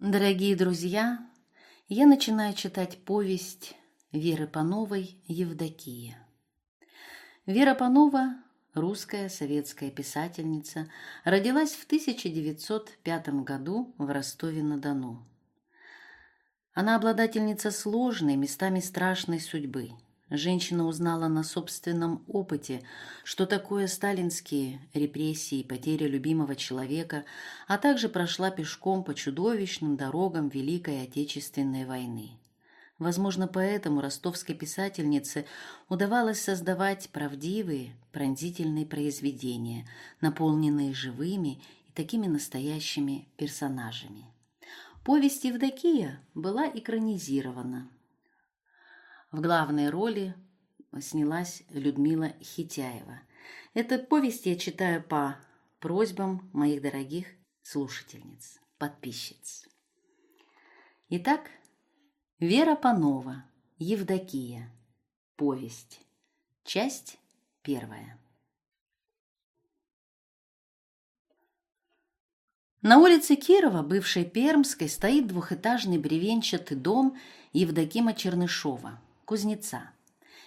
Дорогие друзья, я начинаю читать повесть Веры Пановой «Евдокия». Вера Панова, русская советская писательница, родилась в 1905 году в Ростове-на-Дону. Она обладательница сложной, местами страшной судьбы – Женщина узнала на собственном опыте, что такое сталинские репрессии, потеря любимого человека, а также прошла пешком по чудовищным дорогам Великой Отечественной войны. Возможно, поэтому ростовской писательнице удавалось создавать правдивые, пронзительные произведения, наполненные живыми и такими настоящими персонажами. Повесть Евдокия была экранизирована – в главной роли снялась Людмила Хитяева. Эту повесть я читаю по просьбам моих дорогих слушательниц, подписчиц. Итак, Вера Панова, Евдокия. Повесть. Часть первая. На улице Кирова, бывшей Пермской, стоит двухэтажный бревенчатый дом Евдокима Чернышова – кузнеца.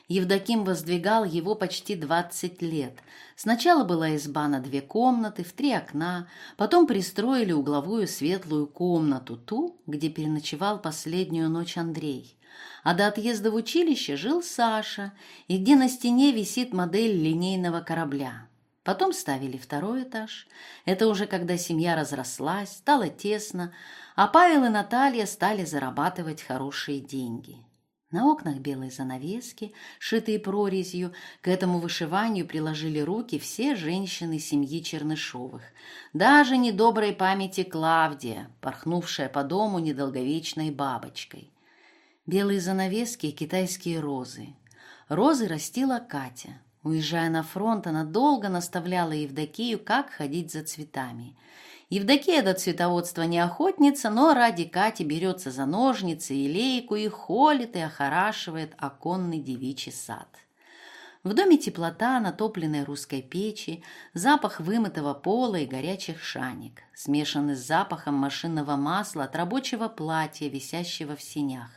Евдоким воздвигал его почти двадцать лет. Сначала была изба на две комнаты, в три окна, потом пристроили угловую светлую комнату, ту, где переночевал последнюю ночь Андрей. А до отъезда в училище жил Саша, и где на стене висит модель линейного корабля. Потом ставили второй этаж. Это уже когда семья разрослась, стало тесно, а Павел и Наталья стали зарабатывать хорошие деньги. На окнах белые занавески, шитые прорезью. К этому вышиванию приложили руки все женщины семьи Чернышовых. Даже недоброй памяти Клавдия, порхнувшая по дому недолговечной бабочкой. Белые занавески и китайские розы. Розы растила Катя. Уезжая на фронт, она долго наставляла Евдокию, как ходить за цветами – Евдокия до цветоводства не охотница, но ради Кати берется за ножницы и лейку и холит и охорашивает оконный девичий сад. В доме теплота, натопленной русской печи, запах вымытого пола и горячих шаник, смешанный с запахом машинного масла от рабочего платья, висящего в синях.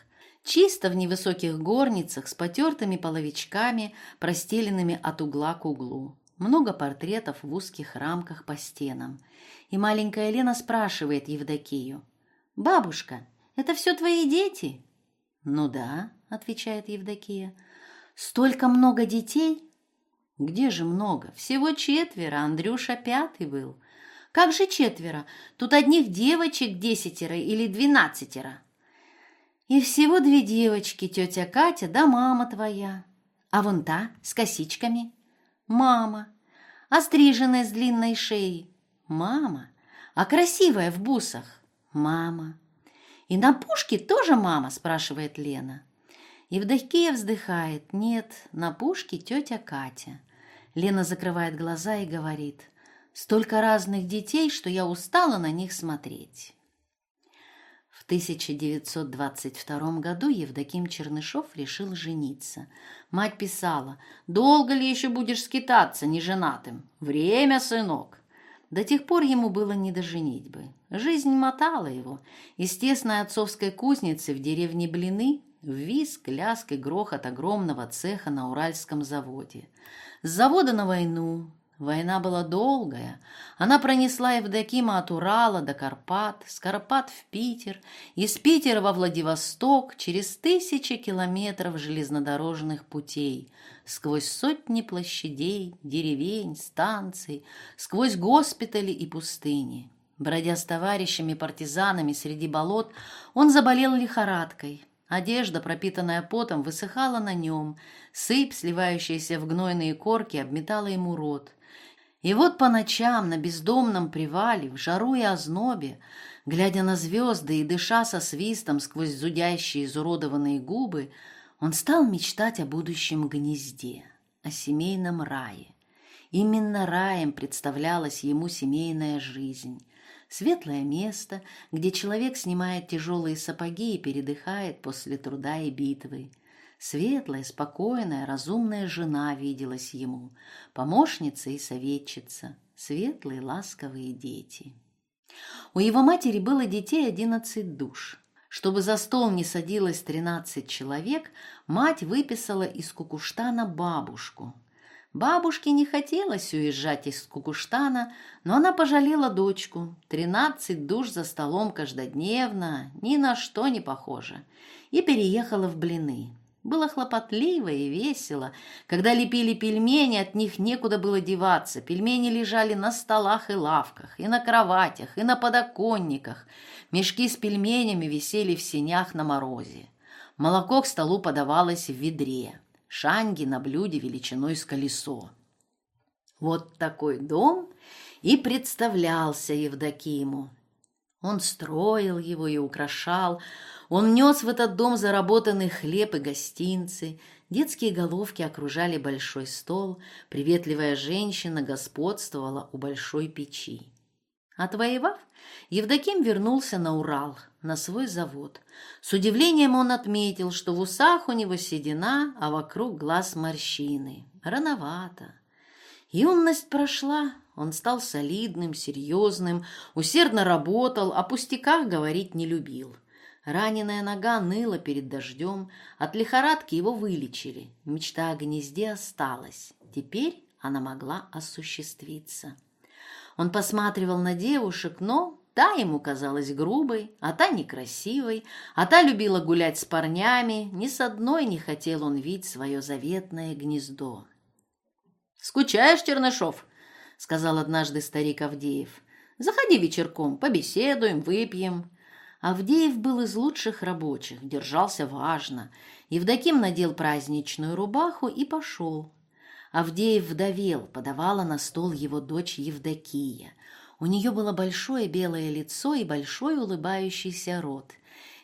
Чисто в невысоких горницах с потертыми половичками, простеленными от угла к углу. Много портретов в узких рамках по стенам – и маленькая Лена спрашивает Евдокию. «Бабушка, это все твои дети?» «Ну да», — отвечает Евдокия. «Столько много детей?» «Где же много? Всего четверо, Андрюша пятый был». «Как же четверо? Тут одних девочек десятеро или двенадцатеро». «И всего две девочки, тетя Катя да мама твоя. А вон та, с косичками?» «Мама. А стриженная с длинной шеей?» Мама. А красивая в бусах? Мама. И на пушке тоже мама, спрашивает Лена. Евдокия вздыхает. Нет, на пушке тетя Катя. Лена закрывает глаза и говорит. Столько разных детей, что я устала на них смотреть. В 1922 году Евдоким Чернышов решил жениться. Мать писала, «Долго ли еще будешь скитаться неженатым? Время, сынок!» До тех пор ему было не до женитьбы. Жизнь мотала его. Из тесной отцовской кузницы в деревне Блины в виск, ляск и грохот огромного цеха на Уральском заводе. С завода на войну. Война была долгая. Она пронесла Евдокима от Урала до Карпат, с Карпат в Питер, из Питера во Владивосток, через тысячи километров железнодорожных путей – сквозь сотни площадей, деревень, станций, сквозь госпитали и пустыни. Бродя с товарищами-партизанами среди болот, он заболел лихорадкой. Одежда, пропитанная потом, высыхала на нем, сыпь, сливающаяся в гнойные корки, обметала ему рот. И вот по ночам на бездомном привале, в жару и ознобе, глядя на звезды и дыша со свистом сквозь зудящие изуродованные губы, он стал мечтать о будущем гнезде, о семейном рае. Именно раем представлялась ему семейная жизнь. Светлое место, где человек снимает тяжелые сапоги и передыхает после труда и битвы. Светлая, спокойная, разумная жена виделась ему, помощница и советчица, светлые, ласковые дети. У его матери было детей одиннадцать душ. Чтобы за стол не садилось тринадцать человек, мать выписала из Кукуштана бабушку. Бабушке не хотелось уезжать из Кукуштана, но она пожалела дочку. Тринадцать душ за столом каждодневно, ни на что не похоже. И переехала в Блины. Было хлопотливо и весело. Когда лепили пельмени, от них некуда было деваться. Пельмени лежали на столах и лавках, и на кроватях, и на подоконниках. Мешки с пельменями висели в сенях на морозе. Молоко к столу подавалось в ведре. Шанги на блюде величиной с колесо. Вот такой дом и представлялся Евдокиму. Он строил его и украшал, он нес в этот дом заработанный хлеб и гостинцы, детские головки окружали большой стол, приветливая женщина господствовала у большой печи. Отвоевав, Евдоким вернулся на Урал, на свой завод. С удивлением он отметил, что в усах у него седина, а вокруг глаз морщины. Рановато. Юность прошла, он стал солидным, серьезным, усердно работал, о пустяках говорить не любил. Раненая нога ныла перед дождем, от лихорадки его вылечили. Мечта о гнезде осталась. Теперь она могла осуществиться. Он посматривал на девушек, но та ему казалась грубой, а та некрасивой, а та любила гулять с парнями. Ни с одной не хотел он видеть свое заветное гнездо. «Скучаешь, Чернышов?» — сказал однажды старик Авдеев. «Заходи вечерком, побеседуем, выпьем». Авдеев был из лучших рабочих, держался важно. Евдоким надел праздничную рубаху и пошел. Авдеев вдовел, подавала на стол его дочь Евдокия. У нее было большое белое лицо и большой улыбающийся рот.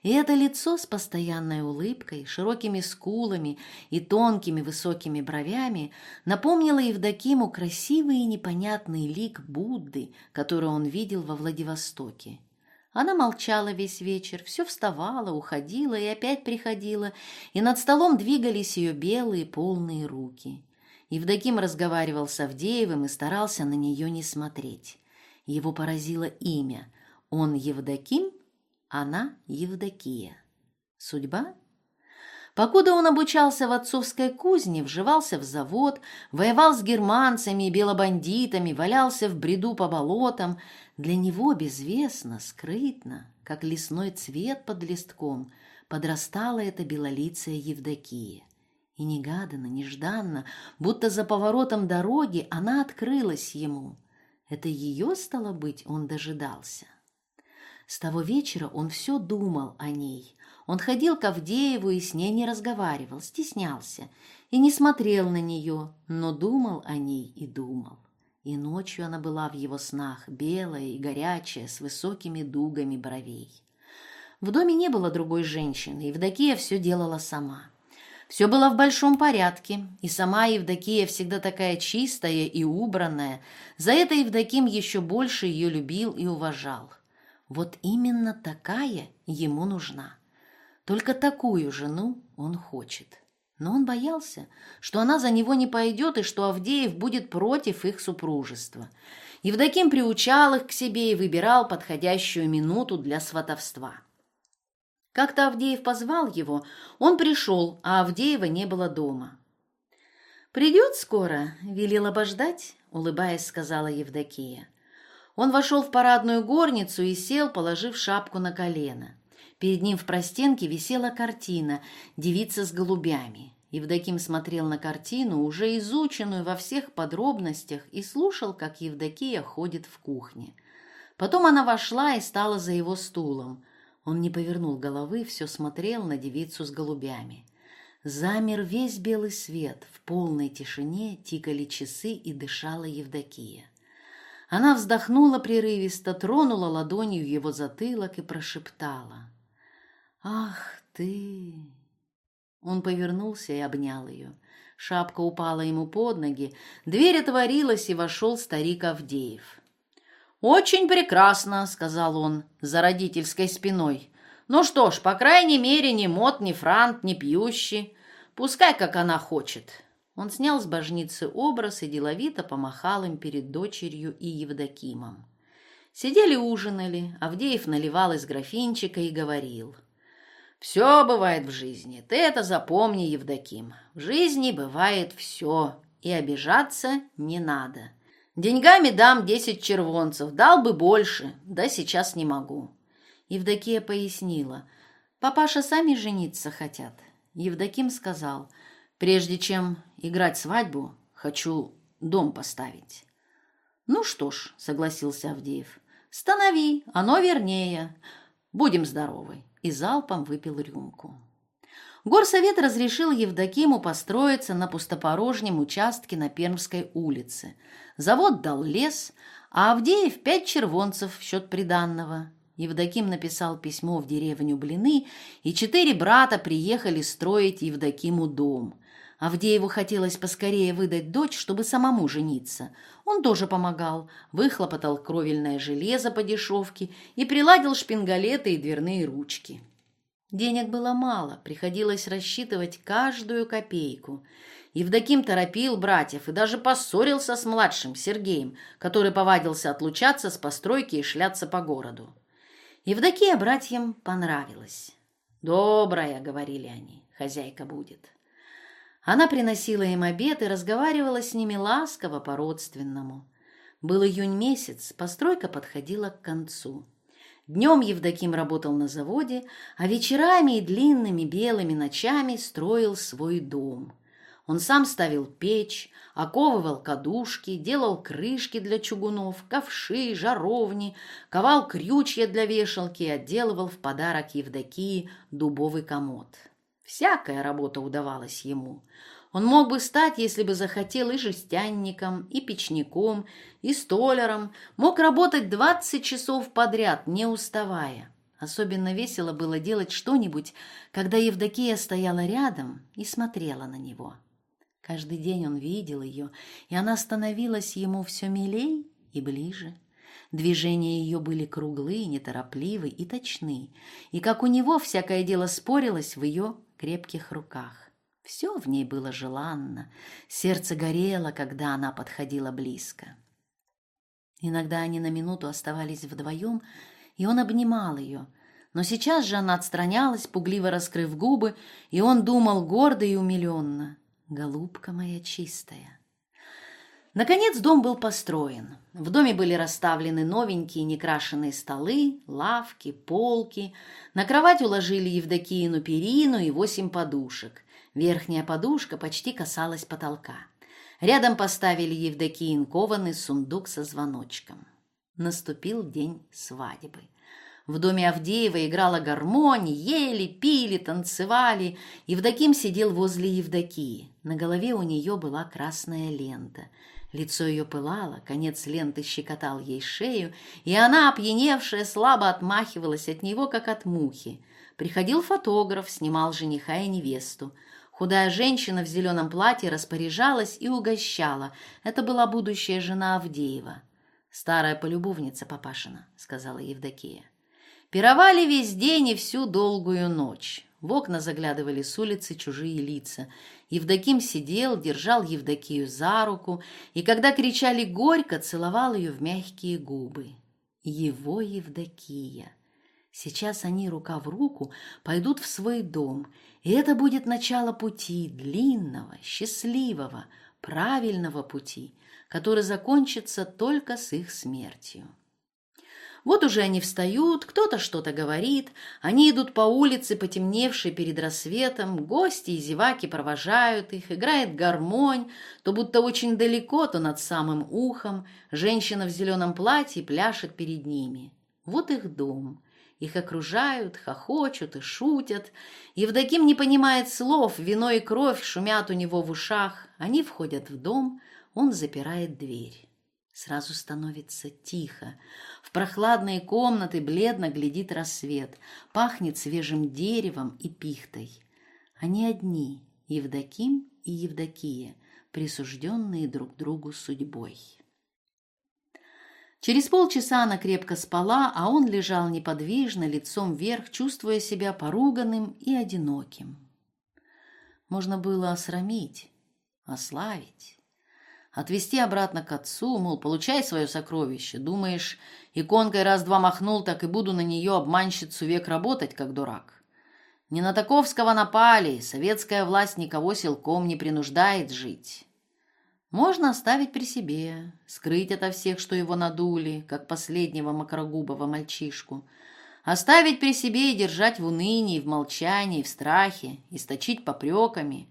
И это лицо с постоянной улыбкой, широкими скулами и тонкими высокими бровями напомнило Евдокиму красивый и непонятный лик Будды, который он видел во Владивостоке. Она молчала весь вечер, все вставала, уходила и опять приходила, и над столом двигались ее белые полные руки. Евдоким разговаривал с Авдеевым и старался на нее не смотреть. Его поразило имя. Он Евдоким, она Евдокия. Судьба? Покуда он обучался в отцовской кузне, вживался в завод, воевал с германцами и белобандитами, валялся в бреду по болотам, для него безвестно, скрытно, как лесной цвет под листком, подрастала эта белолицая Евдокия. И негаданно, нежданно, будто за поворотом дороги, она открылась ему. Это ее, стало быть, он дожидался. С того вечера он все думал о ней. Он ходил к Авдееву и с ней не разговаривал, стеснялся и не смотрел на нее, но думал о ней и думал. И ночью она была в его снах, белая и горячая, с высокими дугами бровей. В доме не было другой женщины, Евдокия все делала сама. Все было в большом порядке, и сама Евдокия всегда такая чистая и убранная. За это Евдоким еще больше ее любил и уважал. Вот именно такая ему нужна. Только такую жену он хочет. Но он боялся, что она за него не пойдет и что Авдеев будет против их супружества. Евдоким приучал их к себе и выбирал подходящую минуту для сватовства. Как-то Авдеев позвал его, он пришел, а Авдеева не было дома. «Придет скоро», — велел обождать, — улыбаясь, сказала Евдокия. Он вошел в парадную горницу и сел, положив шапку на колено. Перед ним в простенке висела картина «Девица с голубями». Евдоким смотрел на картину, уже изученную во всех подробностях, и слушал, как Евдокия ходит в кухне. Потом она вошла и стала за его стулом. Он не повернул головы, все смотрел на девицу с голубями. Замер весь белый свет, в полной тишине тикали часы и дышала Евдокия. Она вздохнула прерывисто, тронула ладонью его затылок и прошептала. «Ах ты!» Он повернулся и обнял ее. Шапка упала ему под ноги, дверь отворилась, и вошел старик Авдеев. «Очень прекрасно», — сказал он, за родительской спиной. «Ну что ж, по крайней мере, ни мод, ни франт, ни пьющий. Пускай, как она хочет». Он снял с божницы образ и деловито помахал им перед дочерью и Евдокимом. Сидели ужинали, Авдеев наливал из графинчика и говорил. «Все бывает в жизни, ты это запомни, Евдоким. В жизни бывает все, и обижаться не надо. Деньгами дам десять червонцев, дал бы больше, да сейчас не могу». Евдокия пояснила. «Папаша сами жениться хотят». Евдоким сказал. «Прежде чем играть свадьбу, хочу дом поставить». «Ну что ж», — согласился Авдеев, — «станови, оно вернее. Будем здоровы». И залпом выпил рюмку. Горсовет разрешил Евдокиму построиться на пустопорожнем участке на Пермской улице. Завод дал лес, а Авдеев пять червонцев в счет приданного. Евдоким написал письмо в деревню Блины, и четыре брата приехали строить Евдокиму дом. Авдееву хотелось поскорее выдать дочь, чтобы самому жениться. Он тоже помогал, выхлопотал кровельное железо по дешевке и приладил шпингалеты и дверные ручки. Денег было мало, приходилось рассчитывать каждую копейку. Евдоким торопил братьев и даже поссорился с младшим Сергеем, который повадился отлучаться с постройки и шляться по городу. Евдокия братьям понравилась. «Добрая», — говорили они, — «хозяйка будет». Она приносила им обед и разговаривала с ними ласково по-родственному. Был июнь месяц, постройка подходила к концу. Днем Евдоким работал на заводе, а вечерами и длинными белыми ночами строил свой дом. Он сам ставил печь, оковывал кадушки, делал крышки для чугунов, ковши, жаровни, ковал крючья для вешалки и отделывал в подарок Евдокии дубовый комод. Всякая работа удавалась ему. Он мог бы стать, если бы захотел, и жестянником, и печником, и столяром, мог работать двадцать часов подряд, не уставая. Особенно весело было делать что-нибудь, когда Евдокия стояла рядом и смотрела на него. Каждый день он видел ее, и она становилась ему все милей и ближе. Движения ее были круглые, неторопливы и точны, и, как у него, всякое дело спорилось в ее крепких руках. Все в ней было желанно, сердце горело, когда она подходила близко. Иногда они на минуту оставались вдвоем, и он обнимал ее, но сейчас же она отстранялась, пугливо раскрыв губы, и он думал гордо и умиленно. «Голубка моя чистая». Наконец дом был построен. В доме были расставлены новенькие некрашенные столы, лавки, полки. На кровать уложили Евдокиину перину и восемь подушек. Верхняя подушка почти касалась потолка. Рядом поставили Евдокиин кованый сундук со звоночком. Наступил день свадьбы. В доме Авдеева играла гармонь, ели, пили, танцевали. Евдоким сидел возле Евдокии. На голове у нее была красная лента – Лицо ее пылало, конец ленты щекотал ей шею, и она, опьяневшая, слабо отмахивалась от него, как от мухи. Приходил фотограф, снимал жениха и невесту. Худая женщина в зеленом платье распоряжалась и угощала. Это была будущая жена Авдеева. «Старая полюбовница папашина», — сказала Евдокия. Пировали весь день и всю долгую ночь. В окна заглядывали с улицы чужие лица. Евдоким сидел, держал Евдокию за руку, и когда кричали горько, целовал ее в мягкие губы. Его Евдокия. Сейчас они рука в руку пойдут в свой дом, и это будет начало пути, длинного, счастливого, правильного пути, который закончится только с их смертью. Вот уже они встают, кто-то что-то говорит, они идут по улице, потемневшей перед рассветом, гости и зеваки провожают их, играет гармонь, то будто очень далеко, то над самым ухом, женщина в зеленом платье пляшет перед ними. Вот их дом. Их окружают, хохочут и шутят. Евдоким не понимает слов, вино и кровь шумят у него в ушах. Они входят в дом, он запирает дверь. Сразу становится тихо. В прохладные комнаты бледно глядит рассвет. Пахнет свежим деревом и пихтой. Они одни, Евдоким и Евдокия, присужденные друг другу судьбой. Через полчаса она крепко спала, а он лежал неподвижно, лицом вверх, чувствуя себя поруганным и одиноким. Можно было осрамить, ославить, Отвезти обратно к отцу, мол, получай свое сокровище. Думаешь, иконкой раз-два махнул, так и буду на нее обманщицу век работать, как дурак. Не на таковского напали, советская власть никого силком не принуждает жить. Можно оставить при себе, скрыть ото всех, что его надули, как последнего макрогубого мальчишку. Оставить при себе и держать в унынии, в молчании, в страхе, источить попреками.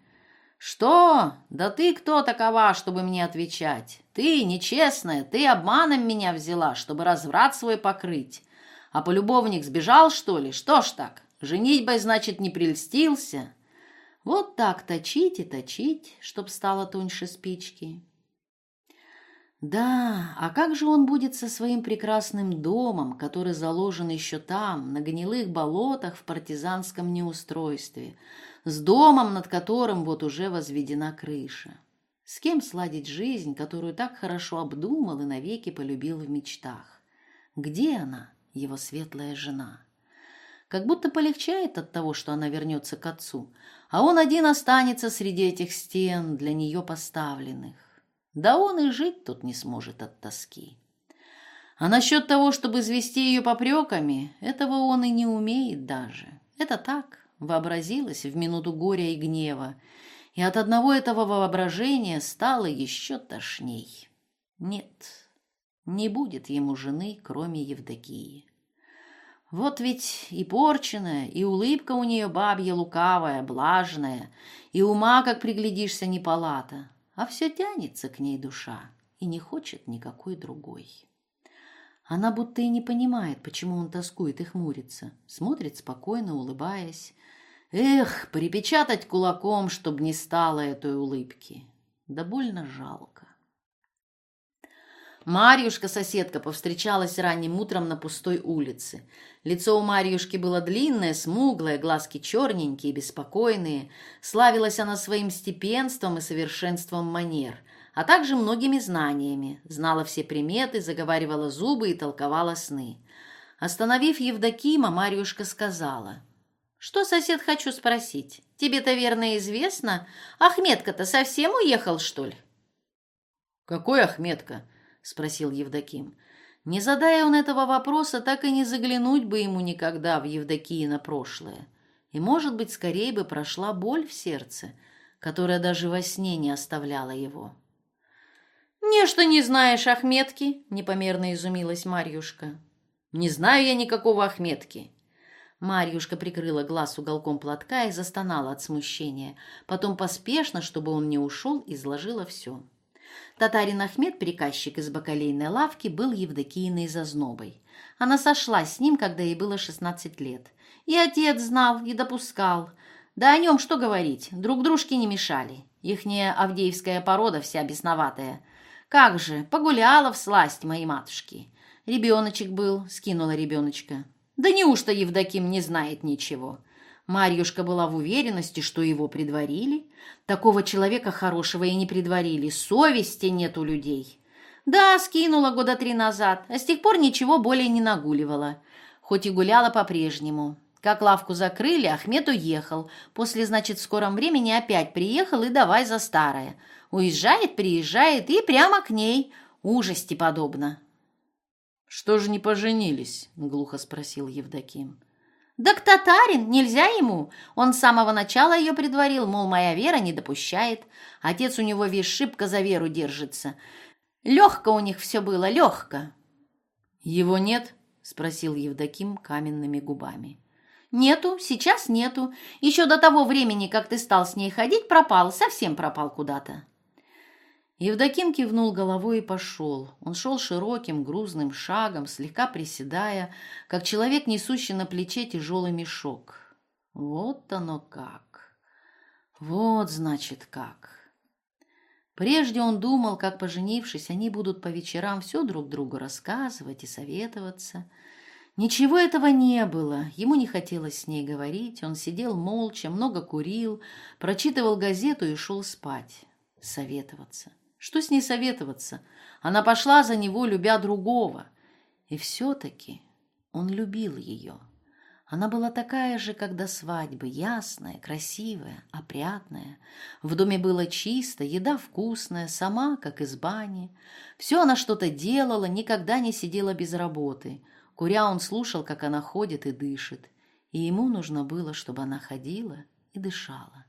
«Что? Да ты кто такова, чтобы мне отвечать? Ты нечестная, ты обманом меня взяла, чтобы разврат свой покрыть. А полюбовник сбежал, что ли? Что ж так? Женитьбой, значит, не прельстился?» Вот так точить и точить, чтоб стало тоньше спички. Да, а как же он будет со своим прекрасным домом, который заложен еще там, на гнилых болотах в партизанском неустройстве, с домом, над которым вот уже возведена крыша? С кем сладить жизнь, которую так хорошо обдумал и навеки полюбил в мечтах? Где она, его светлая жена? Как будто полегчает от того, что она вернется к отцу, а он один останется среди этих стен, для нее поставленных. Да он и жить тут не сможет от тоски. А насчет того, чтобы извести ее попреками, этого он и не умеет даже. Это так, вообразилось в минуту горя и гнева, и от одного этого воображения стало еще тошней. Нет, не будет ему жены, кроме Евдокии. Вот ведь и порченная, и улыбка у нее бабья лукавая, блажная, и ума, как приглядишься, не палата, а все тянется к ней душа и не хочет никакой другой. Она будто и не понимает, почему он тоскует и хмурится, смотрит спокойно, улыбаясь. Эх, припечатать кулаком, чтоб не стало этой улыбки. Да больно жалко. Марьюшка-соседка повстречалась ранним утром на пустой улице. Лицо у Марьюшки было длинное, смуглое, глазки черненькие, беспокойные. Славилась она своим степенством и совершенством манер, а также многими знаниями. Знала все приметы, заговаривала зубы и толковала сны. Остановив Евдокима, Марьюшка сказала. «Что, сосед, хочу спросить? Тебе-то верно известно. Ахметка-то совсем уехал, что ли?» «Какой Ахметка?» — спросил Евдоким. Не задая он этого вопроса, так и не заглянуть бы ему никогда в Евдокии на прошлое. И, может быть, скорее бы прошла боль в сердце, которая даже во сне не оставляла его. «Не, что не знаешь Ахметки?» — непомерно изумилась Марьюшка. «Не знаю я никакого Ахметки». Марьюшка прикрыла глаз уголком платка и застонала от смущения. Потом поспешно, чтобы он не ушел, изложила все. Татарин Ахмед, приказчик из бакалейной лавки, был Евдокииной зазнобой. Она сошлась с ним, когда ей было 16 лет. И отец знал, и допускал. Да о нем что говорить, друг дружке не мешали. Ихняя авдеевская порода вся бесноватая. Как же, погуляла в сласть моей матушки. Ребеночек был, скинула ребеночка. Да неужто Евдоким не знает ничего? Марьюшка была в уверенности, что его предварили. Такого человека хорошего и не предварили. Совести нет у людей. Да, скинула года три назад, а с тех пор ничего более не нагуливала. Хоть и гуляла по-прежнему. Как лавку закрыли, Ахмед уехал. После, значит, в скором времени опять приехал и давай за старое. Уезжает, приезжает и прямо к ней. Ужасти подобно. «Что же не поженились?» — глухо спросил Евдоким. «Так татарин, нельзя ему. Он с самого начала ее предварил, мол, моя вера не допущает. Отец у него весь шибко за веру держится. Легко у них все было, легко». «Его нет?» — спросил Евдоким каменными губами. «Нету, сейчас нету. Еще до того времени, как ты стал с ней ходить, пропал, совсем пропал куда-то». Евдоким кивнул головой и пошел. Он шел широким, грузным шагом, слегка приседая, как человек, несущий на плече тяжелый мешок. Вот оно как. Вот, значит, как. Прежде он думал, как, поженившись, они будут по вечерам все друг другу рассказывать и советоваться. Ничего этого не было, ему не хотелось с ней говорить, он сидел молча, много курил, прочитывал газету и шел спать, советоваться. Что с ней советоваться? Она пошла за него, любя другого. И все-таки он любил ее. Она была такая же, как до свадьбы, ясная, красивая, опрятная. В доме было чисто, еда вкусная, сама, как из бани. Все она что-то делала, никогда не сидела без работы. Куря он слушал, как она ходит и дышит. И ему нужно было, чтобы она ходила и дышала.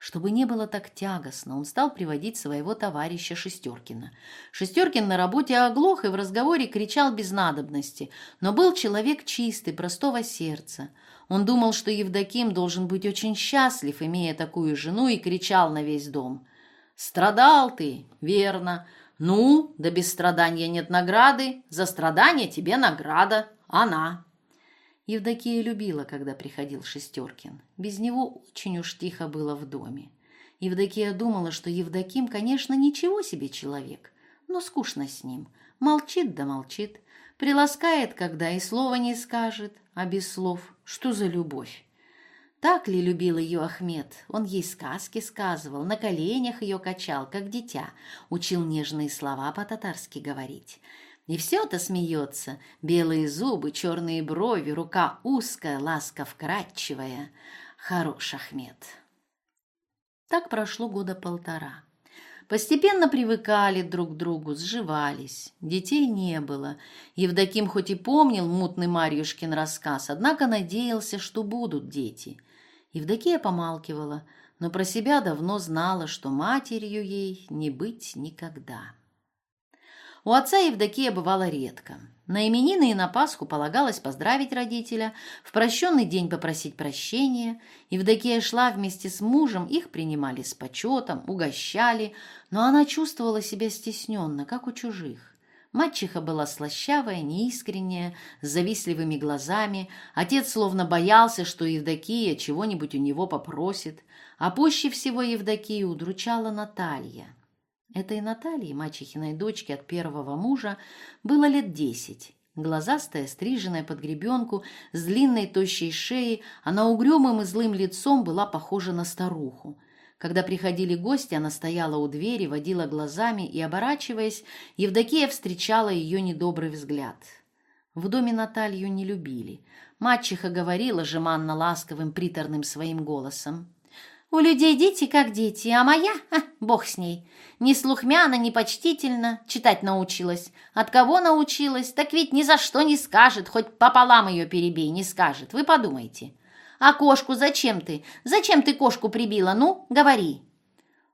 Чтобы не было так тягостно, он стал приводить своего товарища Шестеркина. Шестеркин на работе оглох и в разговоре кричал без надобности, но был человек чистый, простого сердца. Он думал, что Евдоким должен быть очень счастлив, имея такую жену, и кричал на весь дом. «Страдал ты, верно. Ну, да без страдания нет награды. За страдание тебе награда. Она». Евдокия любила, когда приходил Шестеркин. Без него очень уж тихо было в доме. Евдокия думала, что Евдоким, конечно, ничего себе человек, но скучно с ним. Молчит да молчит, приласкает, когда и слова не скажет, а без слов что за любовь? Так ли любил ее Ахмед? Он ей сказки сказывал, на коленях ее качал, как дитя, учил нежные слова по-татарски говорить. И все-то смеется. Белые зубы, черные брови, рука узкая, ласка вкрадчивая. Хорош Ахмед. Так прошло года полтора. Постепенно привыкали друг к другу, сживались. Детей не было. Евдоким хоть и помнил мутный Марьюшкин рассказ, однако надеялся, что будут дети. Евдокия помалкивала, но про себя давно знала, что матерью ей не быть никогда. У отца Евдокия бывала редко. На именины и на Пасху полагалось поздравить родителя, в прощенный день попросить прощения. Евдокия шла вместе с мужем, их принимали с почетом, угощали, но она чувствовала себя стесненно, как у чужих. Мачеха была слащавая, неискренняя, с завистливыми глазами. Отец словно боялся, что Евдокия чего-нибудь у него попросит. А пуще всего Евдокию удручала Наталья. Этой Наталье, мачехиной дочке от первого мужа, было лет десять. Глазастая, стриженная под гребенку, с длинной тощей шеей, она угрюмым и злым лицом была похожа на старуху. Когда приходили гости, она стояла у двери, водила глазами и, оборачиваясь, Евдокия встречала ее недобрый взгляд. В доме Наталью не любили. Мачеха говорила жеманно ласковым приторным своим голосом. У людей дети как дети, а моя, ха, бог с ней, ни слухмяна, ни почтительно, читать научилась. От кого научилась, так ведь ни за что не скажет, хоть пополам ее перебей, не скажет, вы подумайте. А кошку зачем ты? Зачем ты кошку прибила? Ну, говори.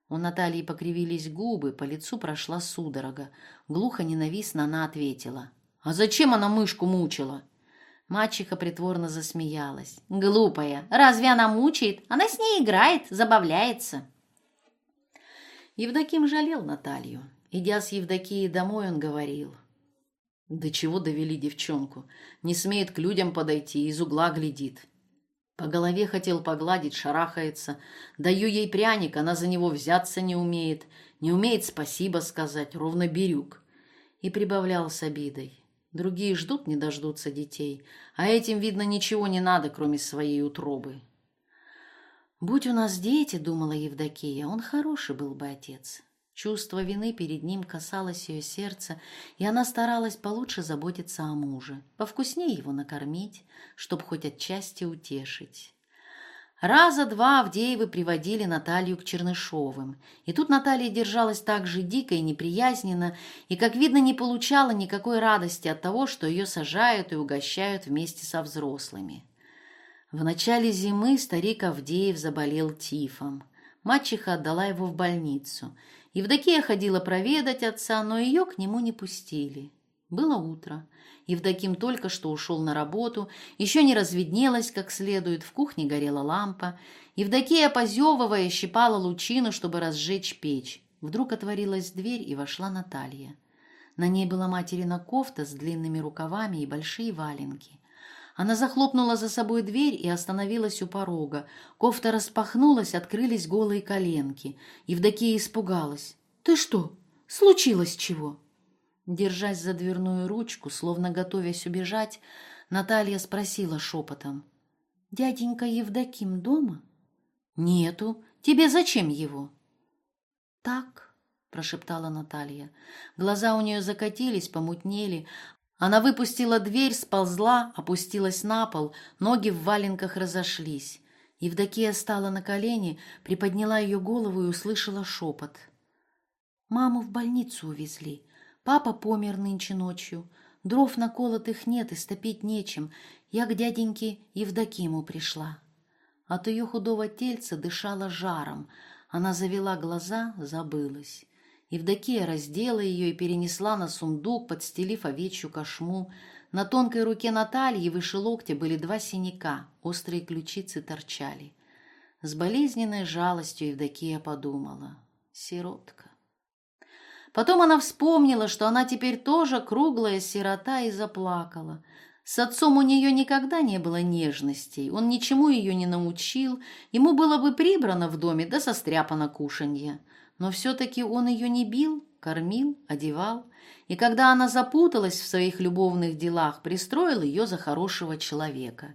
У Натальи покривились губы, по лицу прошла судорога. Глухо ненавистно она ответила. «А зачем она мышку мучила?» Мачеха притворно засмеялась. «Глупая! Разве она мучает? Она с ней играет, забавляется!» Евдоким жалел Наталью. Идя с Евдокией домой, он говорил. «До чего довели девчонку? Не смеет к людям подойти, из угла глядит. По голове хотел погладить, шарахается. Даю ей пряник, она за него взяться не умеет. Не умеет спасибо сказать, ровно бирюк». И прибавлял с обидой. Другие ждут, не дождутся детей, а этим, видно, ничего не надо, кроме своей утробы. «Будь у нас дети», — думала Евдокия, — «он хороший был бы отец». Чувство вины перед ним касалось ее сердца, и она старалась получше заботиться о муже, повкуснее его накормить, чтоб хоть отчасти утешить. Раза два Авдеевы приводили Наталью к Чернышовым. И тут Наталья держалась так же дико и неприязненно, и, как видно, не получала никакой радости от того, что ее сажают и угощают вместе со взрослыми. В начале зимы старик Авдеев заболел тифом. Мачеха отдала его в больницу. Евдокия ходила проведать отца, но ее к нему не пустили. Было утро. Евдоким только что ушел на работу, еще не разведнелось как следует, в кухне горела лампа. Евдокия, позевывая, щипала лучину, чтобы разжечь печь. Вдруг отворилась дверь, и вошла Наталья. На ней была материна кофта с длинными рукавами и большие валенки. Она захлопнула за собой дверь и остановилась у порога. Кофта распахнулась, открылись голые коленки. Евдокия испугалась. «Ты что? Случилось чего?» Держась за дверную ручку, словно готовясь убежать, Наталья спросила шепотом. «Дяденька Евдоким дома?» «Нету. Тебе зачем его?» «Так», — прошептала Наталья. Глаза у нее закатились, помутнели. Она выпустила дверь, сползла, опустилась на пол, ноги в валенках разошлись. Евдокия стала на колени, приподняла ее голову и услышала шепот. «Маму в больницу увезли. Папа помер нынче ночью. Дров наколотых нет и стопить нечем. Я к дяденьке Евдокиму пришла». От ее худого тельца дышала жаром. Она завела глаза, забылась. Евдокия раздела ее и перенесла на сундук, подстелив овечью кошму. На тонкой руке Натальи выше локтя были два синяка, острые ключицы торчали. С болезненной жалостью Евдокия подумала. Сиротка. Потом она вспомнила, что она теперь тоже круглая сирота и заплакала. С отцом у нее никогда не было нежностей, он ничему ее не научил, ему было бы прибрано в доме да состряпано кушанье. Но все-таки он ее не бил, кормил, одевал, и когда она запуталась в своих любовных делах, пристроил ее за хорошего человека.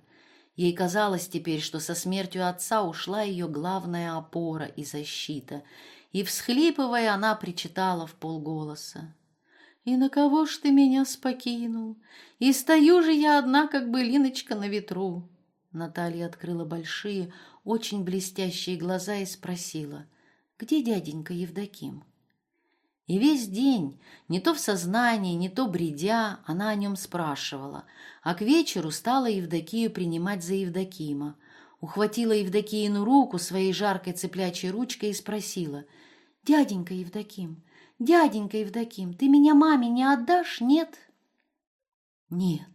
Ей казалось теперь, что со смертью отца ушла ее главная опора и защита, и, всхлипывая, она причитала в полголоса. «И на кого ж ты меня спокинул? И стою же я одна, как былиночка на ветру». Наталья открыла большие, очень блестящие глаза и спросила, где дяденька Евдоким? И весь день, не то в сознании, не то бредя, она о нем спрашивала, а к вечеру стала Евдокию принимать за Евдокима, ухватила Евдокиину руку своей жаркой цеплячей ручкой и спросила, «Дяденька Евдоким, дяденька Евдоким, ты меня маме не отдашь, нет?» «Нет,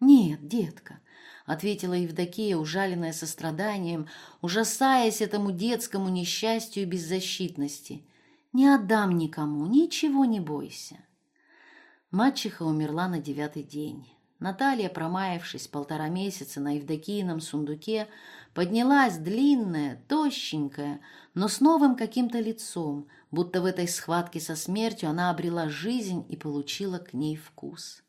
нет, детка, ответила Евдокия, ужаленная состраданием, ужасаясь этому детскому несчастью и беззащитности. «Не отдам никому, ничего не бойся». Мачеха умерла на девятый день. Наталья, промаявшись полтора месяца на Евдокийном сундуке, поднялась длинная, тощенькая, но с новым каким-то лицом, будто в этой схватке со смертью она обрела жизнь и получила к ней вкус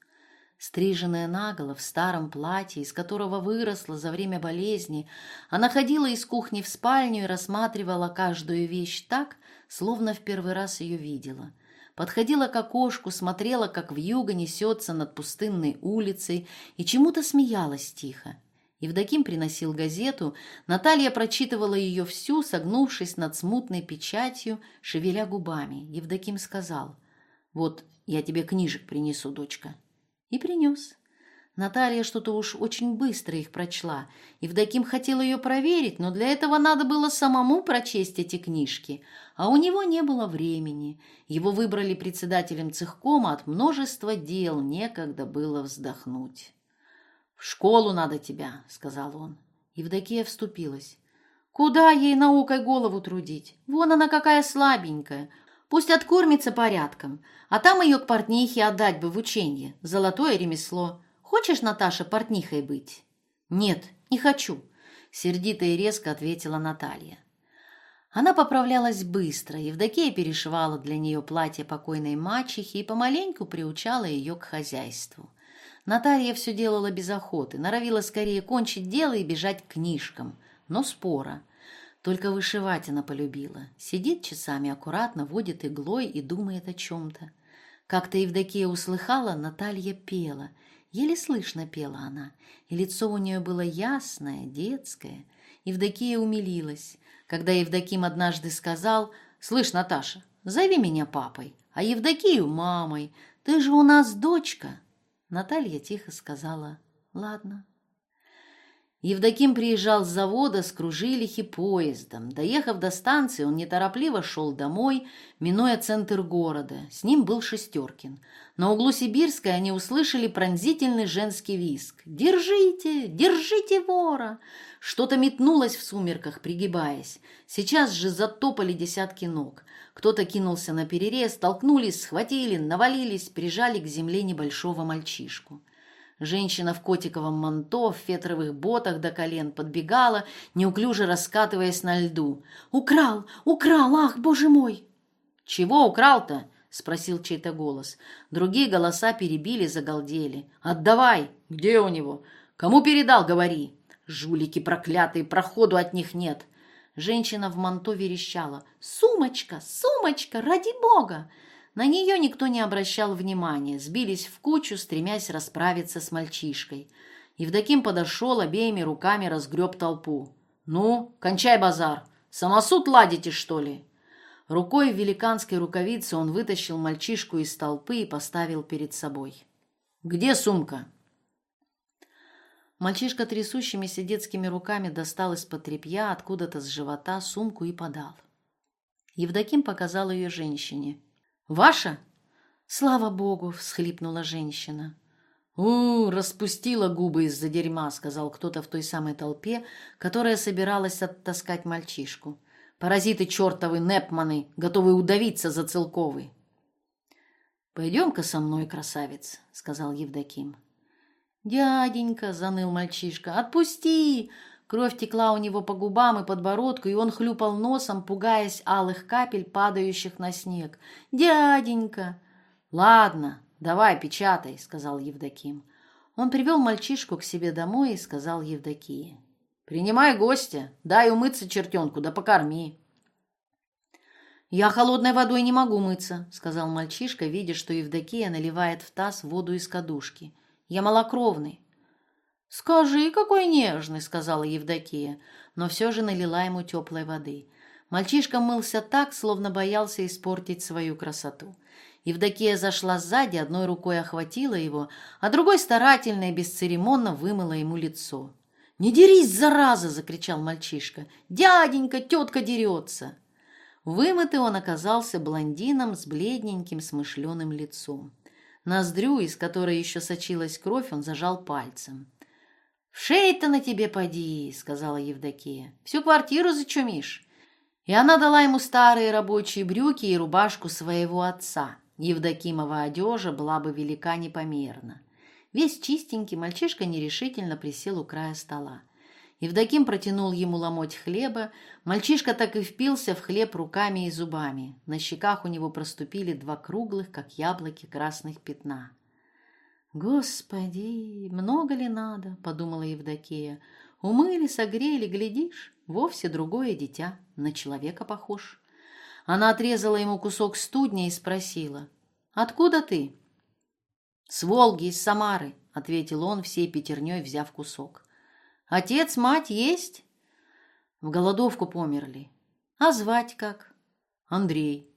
стриженная наголо в старом платье, из которого выросла за время болезни, она ходила из кухни в спальню и рассматривала каждую вещь так, словно в первый раз ее видела. Подходила к окошку, смотрела, как вьюга несется над пустынной улицей, и чему-то смеялась тихо. Евдоким приносил газету, Наталья прочитывала ее всю, согнувшись над смутной печатью, шевеля губами. Евдоким сказал, «Вот я тебе книжек принесу, дочка, и принес. Наталья что-то уж очень быстро их прочла. Евдоким хотел ее проверить, но для этого надо было самому прочесть эти книжки, а у него не было времени. Его выбрали председателем цехкома от множества дел, некогда было вздохнуть. «В школу надо тебя», — сказал он. Евдокия вступилась. «Куда ей наукой голову трудить? Вон она какая слабенькая. Пусть откормится порядком, а там ее к портнихе отдать бы в ученье. Золотое ремесло. Хочешь, Наташа, портнихой быть? Нет, не хочу, сердито и резко ответила Наталья. Она поправлялась быстро, Евдокия перешивала для нее платье покойной мачехи и помаленьку приучала ее к хозяйству. Наталья все делала без охоты, норовила скорее кончить дело и бежать к книжкам, но спора. Только вышивать она полюбила. Сидит часами аккуратно, водит иглой и думает о чем-то. Как-то Евдокия услыхала, Наталья пела. Еле слышно пела она, и лицо у нее было ясное, детское. Евдокия умилилась. Когда Евдоким однажды сказал, «Слышь, Наташа, зови меня папой, а Евдокию мамой, ты же у нас дочка». Наталья тихо сказала, «Ладно». Евдоким приезжал с завода с Кружилихи поездом. Доехав до станции, он неторопливо шел домой, минуя центр города. С ним был Шестеркин. На углу Сибирской они услышали пронзительный женский виск. «Держите! Держите вора!» Что-то метнулось в сумерках, пригибаясь. Сейчас же затопали десятки ног. Кто-то кинулся на перерез, толкнулись, схватили, навалились, прижали к земле небольшого мальчишку. Женщина в котиковом манто, в фетровых ботах до колен подбегала, неуклюже раскатываясь на льду. «Украл! Украл! Ах, боже мой!» «Чего украл-то?» — спросил чей-то голос. Другие голоса перебили, загалдели. «Отдавай! Где у него? Кому передал, говори!» «Жулики проклятые, проходу от них нет!» Женщина в манто верещала. «Сумочка! Сумочка! Ради бога!» На нее никто не обращал внимания, сбились в кучу, стремясь расправиться с мальчишкой. Евдоким подошел, обеими руками разгреб толпу. «Ну, кончай базар! Самосуд ладите, что ли?» Рукой в великанской рукавице он вытащил мальчишку из толпы и поставил перед собой. «Где сумка?» Мальчишка трясущимися детскими руками достал из-под тряпья откуда-то с живота сумку и подал. Евдоким показал ее женщине. «Ваша?» «Слава богу!» — всхлипнула женщина. «У, распустила губы из-за дерьма», — сказал кто-то в той самой толпе, которая собиралась оттаскать мальчишку. «Паразиты чертовы, непманы, готовы удавиться за целковый». «Пойдем-ка со мной, красавец», — сказал Евдоким. «Дяденька», — заныл мальчишка, — «отпусти!» Кровь текла у него по губам и подбородку, и он хлюпал носом, пугаясь алых капель, падающих на снег. «Дяденька!» «Ладно, давай, печатай», — сказал Евдоким. Он привел мальчишку к себе домой и сказал Евдокии. «Принимай гостя, дай умыться чертенку, да покорми». «Я холодной водой не могу мыться», — сказал мальчишка, видя, что Евдокия наливает в таз воду из кадушки. «Я малокровный». «Скажи, какой нежный!» — сказала Евдокия, но все же налила ему теплой воды. Мальчишка мылся так, словно боялся испортить свою красоту. Евдокия зашла сзади, одной рукой охватила его, а другой старательно и бесцеремонно вымыла ему лицо. «Не дерись, зараза!» — закричал мальчишка. «Дяденька, тетка дерется!» Вымытый он оказался блондином с бледненьким смышленым лицом. Ноздрю, из которой еще сочилась кровь, он зажал пальцем. «В шее-то на тебе поди», — сказала Евдокия. «Всю квартиру зачумишь». И она дала ему старые рабочие брюки и рубашку своего отца. Евдокимова одежа была бы велика непомерно. Весь чистенький мальчишка нерешительно присел у края стола. Евдоким протянул ему ломоть хлеба. Мальчишка так и впился в хлеб руками и зубами. На щеках у него проступили два круглых, как яблоки, красных пятна. «Господи, много ли надо?» — подумала Евдокия. «Умыли, согрели, глядишь, вовсе другое дитя, на человека похож». Она отрезала ему кусок студня и спросила. «Откуда ты?» «С Волги, из Самары», — ответил он, всей пятерней взяв кусок. «Отец, мать есть?» «В голодовку померли». «А звать как?» «Андрей».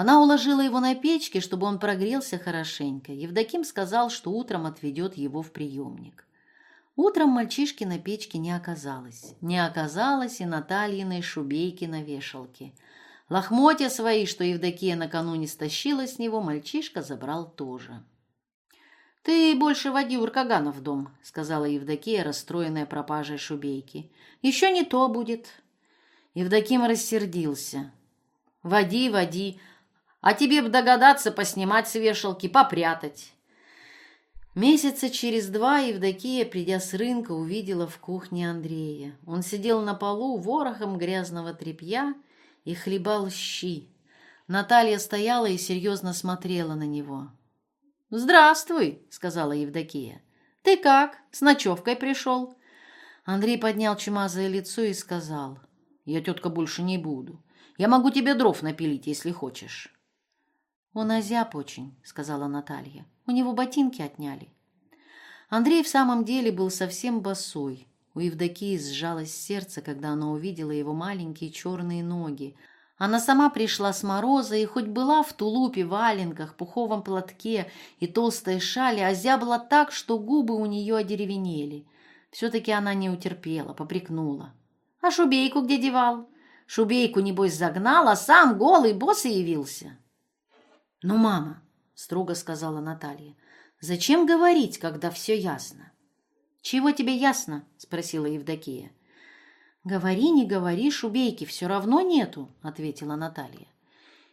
Она уложила его на печке, чтобы он прогрелся хорошенько. Евдоким сказал, что утром отведет его в приемник. Утром мальчишки на печке не оказалось. Не оказалось и Натальиной шубейки на вешалке. Лохмотья свои, что Евдокия накануне стащила с него, мальчишка забрал тоже. «Ты больше води уркагана в дом», — сказала Евдокия, расстроенная пропажей шубейки. «Еще не то будет». Евдоким рассердился. «Води, води, а тебе бы догадаться поснимать с вешалки, попрятать. Месяца через два Евдокия, придя с рынка, увидела в кухне Андрея. Он сидел на полу ворохом грязного тряпья и хлебал щи. Наталья стояла и серьезно смотрела на него. «Здравствуй», — сказала Евдокия. «Ты как? С ночевкой пришел?» Андрей поднял чумазое лицо и сказал. «Я, тетка, больше не буду. Я могу тебе дров напилить, если хочешь». «Он озяб очень», — сказала Наталья. «У него ботинки отняли». Андрей в самом деле был совсем босой. У Евдокии сжалось сердце, когда она увидела его маленькие черные ноги. Она сама пришла с мороза и хоть была в тулупе, валенках, пуховом платке и толстой шали, озябла так, что губы у нее одеревенели. Все-таки она не утерпела, попрекнула. «А шубейку где девал? Шубейку, небось, загнал, а сам голый босс и явился». «Ну, мама», — строго сказала Наталья, — «зачем говорить, когда все ясно?» «Чего тебе ясно?» — спросила Евдокия. «Говори, не говори, шубейки все равно нету», — ответила Наталья.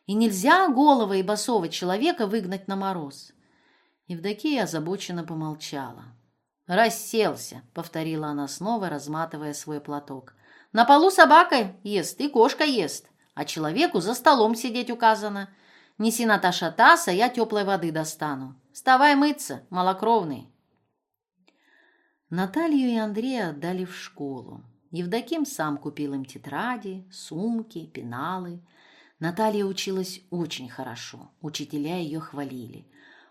«И нельзя голого и босого человека выгнать на мороз». Евдокия озабоченно помолчала. «Расселся», — повторила она снова, разматывая свой платок. «На полу собака ест и кошка ест, а человеку за столом сидеть указано. Неси, Наташа, таз, а я теплой воды достану. Вставай мыться, малокровный. Наталью и Андрея отдали в школу. Евдоким сам купил им тетради, сумки, пеналы. Наталья училась очень хорошо, учителя ее хвалили.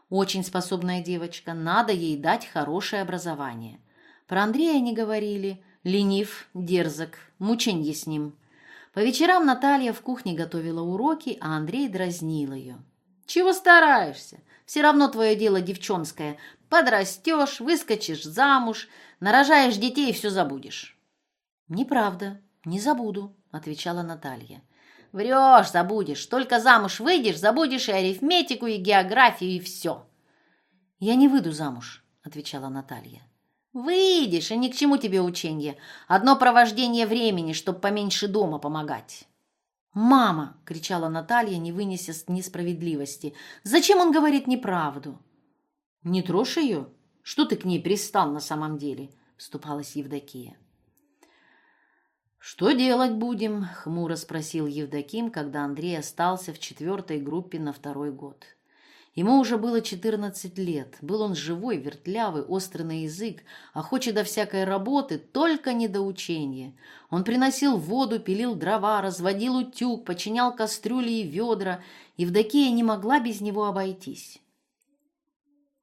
Очень способная девочка, надо ей дать хорошее образование. Про Андрея они говорили, ленив, дерзок, мученье с ним. По вечерам Наталья в кухне готовила уроки, а Андрей дразнил ее. «Чего стараешься? Все равно твое дело девчонское. Подрастешь, выскочишь замуж, нарожаешь детей и все забудешь». «Неправда, не забуду», — отвечала Наталья. «Врешь, забудешь. Только замуж выйдешь, забудешь и арифметику, и географию, и все». «Я не выйду замуж», — отвечала Наталья. «Выйдешь, и ни к чему тебе ученье. Одно провождение времени, чтоб поменьше дома помогать». «Мама!» — кричала Наталья, не вынеся несправедливости. «Зачем он говорит неправду?» «Не трожь ее. Что ты к ней пристал на самом деле?» — вступалась Евдокия. «Что делать будем?» — хмуро спросил Евдоким, когда Андрей остался в четвертой группе на второй год. Ему уже было четырнадцать лет. Был он живой, вертлявый, острый на язык, охочий до всякой работы, только не до учения. Он приносил воду, пилил дрова, разводил утюг, починял кастрюли и ведра. Евдокия не могла без него обойтись.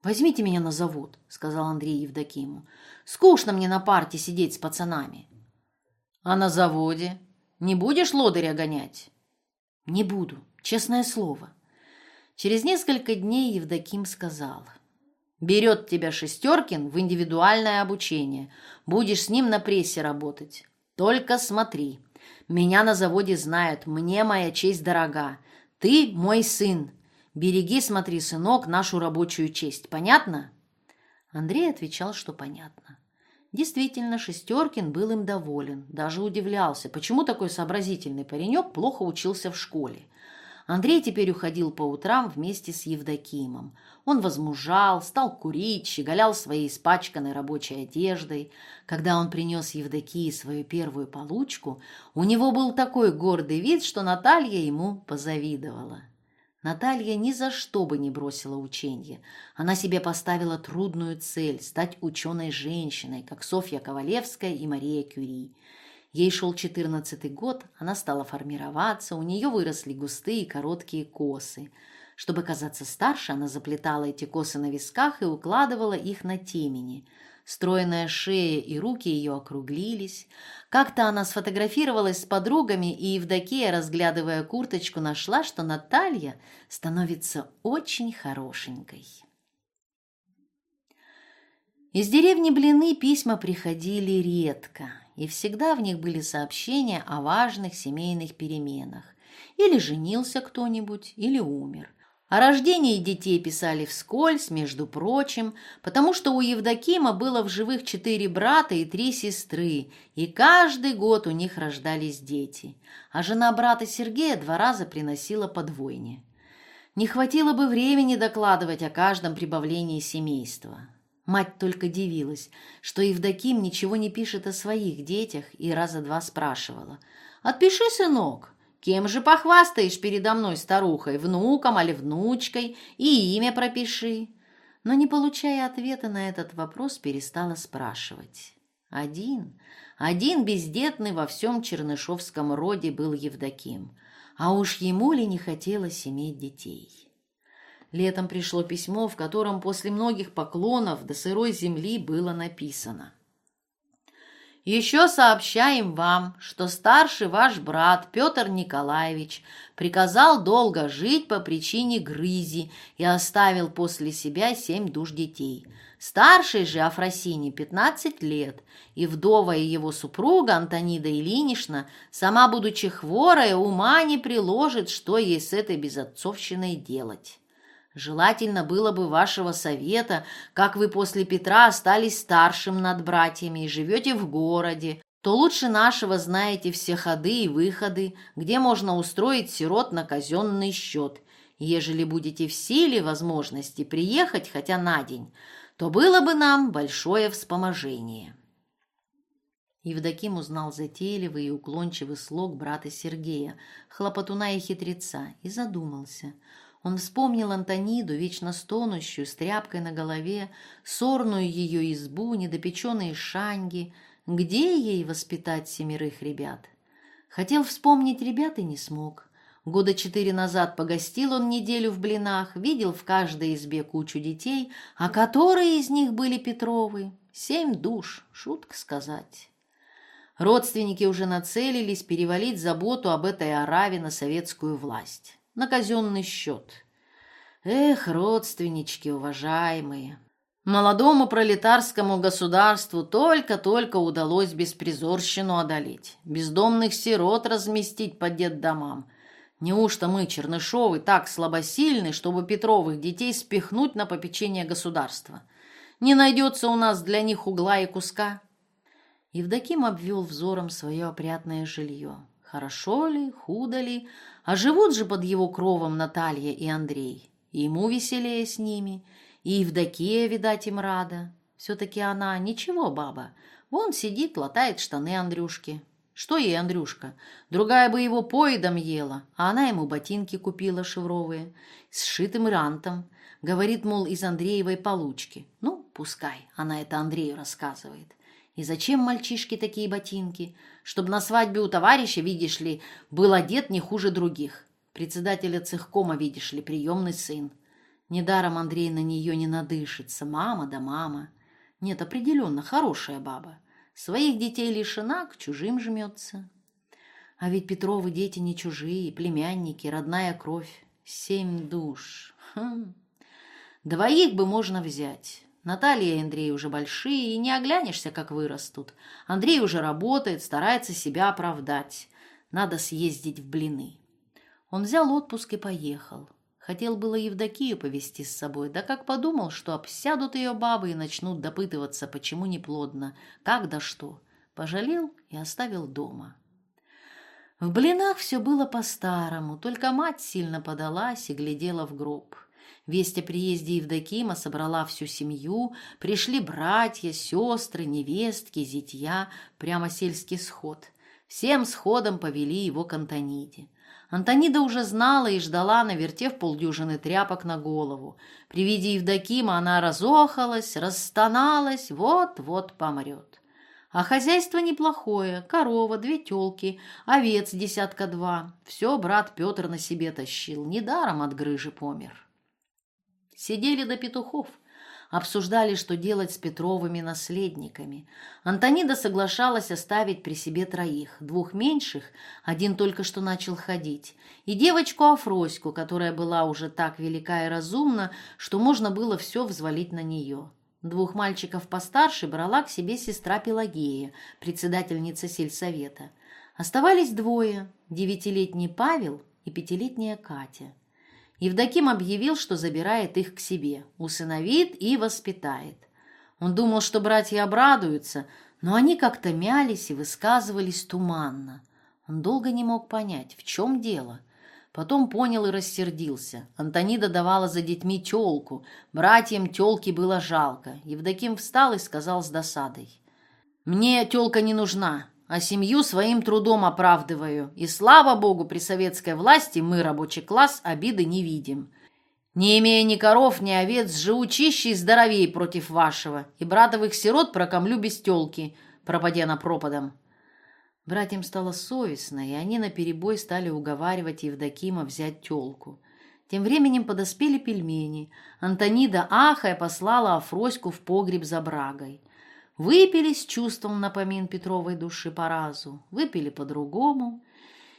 «Возьмите меня на завод», — сказал Андрей Евдокиму. «Скучно мне на парте сидеть с пацанами». А на заводе? Не будешь лодыря гонять? Не буду, честное слово. Через несколько дней Евдоким сказал. Берет тебя Шестеркин в индивидуальное обучение. Будешь с ним на прессе работать. Только смотри. Меня на заводе знают, мне моя честь дорога. Ты мой сын. Береги, смотри, сынок, нашу рабочую честь. Понятно? Андрей отвечал, что понятно. Действительно, Шестеркин был им доволен, даже удивлялся, почему такой сообразительный паренек плохо учился в школе. Андрей теперь уходил по утрам вместе с Евдокимом. Он возмужал, стал курить, щеголял своей испачканной рабочей одеждой. Когда он принес Евдокии свою первую получку, у него был такой гордый вид, что Наталья ему позавидовала. Наталья ни за что бы не бросила учение. Она себе поставила трудную цель – стать ученой-женщиной, как Софья Ковалевская и Мария Кюри. Ей шел четырнадцатый год, она стала формироваться, у нее выросли густые короткие косы. Чтобы казаться старше, она заплетала эти косы на висках и укладывала их на темени – Стройная шея и руки ее округлились. Как-то она сфотографировалась с подругами, и Евдокия, разглядывая курточку, нашла, что Наталья становится очень хорошенькой. Из деревни Блины письма приходили редко, и всегда в них были сообщения о важных семейных переменах. Или женился кто-нибудь, или умер – о рождении детей писали вскользь, между прочим, потому что у Евдокима было в живых четыре брата и три сестры, и каждый год у них рождались дети. А жена брата Сергея два раза приносила подвойне. Не хватило бы времени докладывать о каждом прибавлении семейства. Мать только дивилась, что Евдоким ничего не пишет о своих детях, и раза два спрашивала. «Отпиши, сынок, Кем же похвастаешь передо мной, старухой, внуком или внучкой, и имя пропиши?» Но, не получая ответа на этот вопрос, перестала спрашивать. Один, один бездетный во всем чернышовском роде был Евдоким, а уж ему ли не хотелось иметь детей. Летом пришло письмо, в котором после многих поклонов до сырой земли было написано – еще сообщаем вам, что старший ваш брат Петр Николаевич приказал долго жить по причине грызи и оставил после себя семь душ детей. Старший же Афросине 15 лет, и вдова и его супруга Антонида Ильинична, сама будучи хворая, ума не приложит, что ей с этой безотцовщиной делать. Желательно было бы вашего совета, как вы после Петра остались старшим над братьями и живете в городе, то лучше нашего знаете все ходы и выходы, где можно устроить сирот на казенный счет. Ежели будете в силе возможности приехать хотя на день, то было бы нам большое вспоможение». Евдоким узнал затейливый и уклончивый слог брата Сергея, хлопотуна и хитреца, и задумался – он вспомнил Антониду, вечно стонущую, с тряпкой на голове, сорную ее избу, недопеченные шанги. Где ей воспитать семерых ребят? Хотел вспомнить ребят и не смог. Года четыре назад погостил он неделю в блинах, видел в каждой избе кучу детей, а которые из них были Петровы? Семь душ, шутка сказать. Родственники уже нацелились перевалить заботу об этой ораве на советскую власть, на казенный счет. Эх, родственнички уважаемые, молодому пролетарскому государству только-только удалось беспризорщину одолеть, бездомных сирот разместить по детдомам. Неужто мы, Чернышовы, так слабосильны, чтобы Петровых детей спихнуть на попечение государства? Не найдется у нас для них угла и куска?» Евдоким обвел взором свое опрятное жилье. Хорошо ли, худо ли, а живут же под его кровом Наталья и Андрей. Ему веселее с ними, и Евдокия, видать, им рада. Все-таки она ничего, баба. Вон сидит, латает штаны Андрюшки. Что ей Андрюшка? Другая бы его поедом ела, а она ему ботинки купила шевровые, сшитым рантом. Говорит, мол, из Андреевой получки. Ну, пускай, она это Андрею рассказывает. И зачем мальчишке такие ботинки? Чтобы на свадьбе у товарища, видишь ли, был одет не хуже других. Председателя цехкома, видишь ли, приемный сын. Недаром Андрей на нее не надышится. Мама да мама. Нет, определенно, хорошая баба. Своих детей лишена, к чужим жмется. А ведь Петровы дети не чужие, племянники, родная кровь. Семь душ. Хм. Двоих бы можно взять. Наталья и Андрей уже большие, и не оглянешься, как вырастут. Андрей уже работает, старается себя оправдать. Надо съездить в блины. Он взял отпуск и поехал. Хотел было Евдокию повезти с собой, да как подумал, что обсядут ее бабы и начнут допытываться, почему не плодно, как да что. Пожалел и оставил дома. В блинах все было по-старому, только мать сильно подалась и глядела в гроб. Весть о приезде Евдокима собрала всю семью, пришли братья, сестры, невестки, зятья, прямо сельский сход. Всем сходом повели его к Антониде. Антонида уже знала и ждала, навертев полдюжины тряпок на голову. При виде Евдокима она разохалась, расстоналась, вот-вот помрет. А хозяйство неплохое, корова, две телки, овец десятка два. Все брат Петр на себе тащил, недаром от грыжи помер. Сидели до петухов, обсуждали, что делать с Петровыми наследниками. Антонида соглашалась оставить при себе троих, двух меньших, один только что начал ходить, и девочку Афроську, которая была уже так велика и разумна, что можно было все взвалить на нее. Двух мальчиков постарше брала к себе сестра Пелагея, председательница сельсовета. Оставались двое – девятилетний Павел и пятилетняя Катя – Евдоким объявил, что забирает их к себе, усыновит и воспитает. Он думал, что братья обрадуются, но они как-то мялись и высказывались туманно. Он долго не мог понять, в чем дело. Потом понял и рассердился. Антонида давала за детьми тёлку. Братьям тёлки было жалко. Евдоким встал и сказал с досадой. «Мне тёлка не нужна а семью своим трудом оправдываю. И слава богу, при советской власти мы, рабочий класс, обиды не видим. Не имея ни коров, ни овец, живу чище и здоровее против вашего, и братовых сирот прокомлю без тёлки, пропадя на пропадом». Братьям стало совестно, и они наперебой стали уговаривать Евдокима взять тёлку. Тем временем подоспели пельмени. Антонида, ахая, послала Афроську в погреб за брагой. Выпили с чувством напомин Петровой души по разу, выпили по-другому,